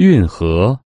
运河。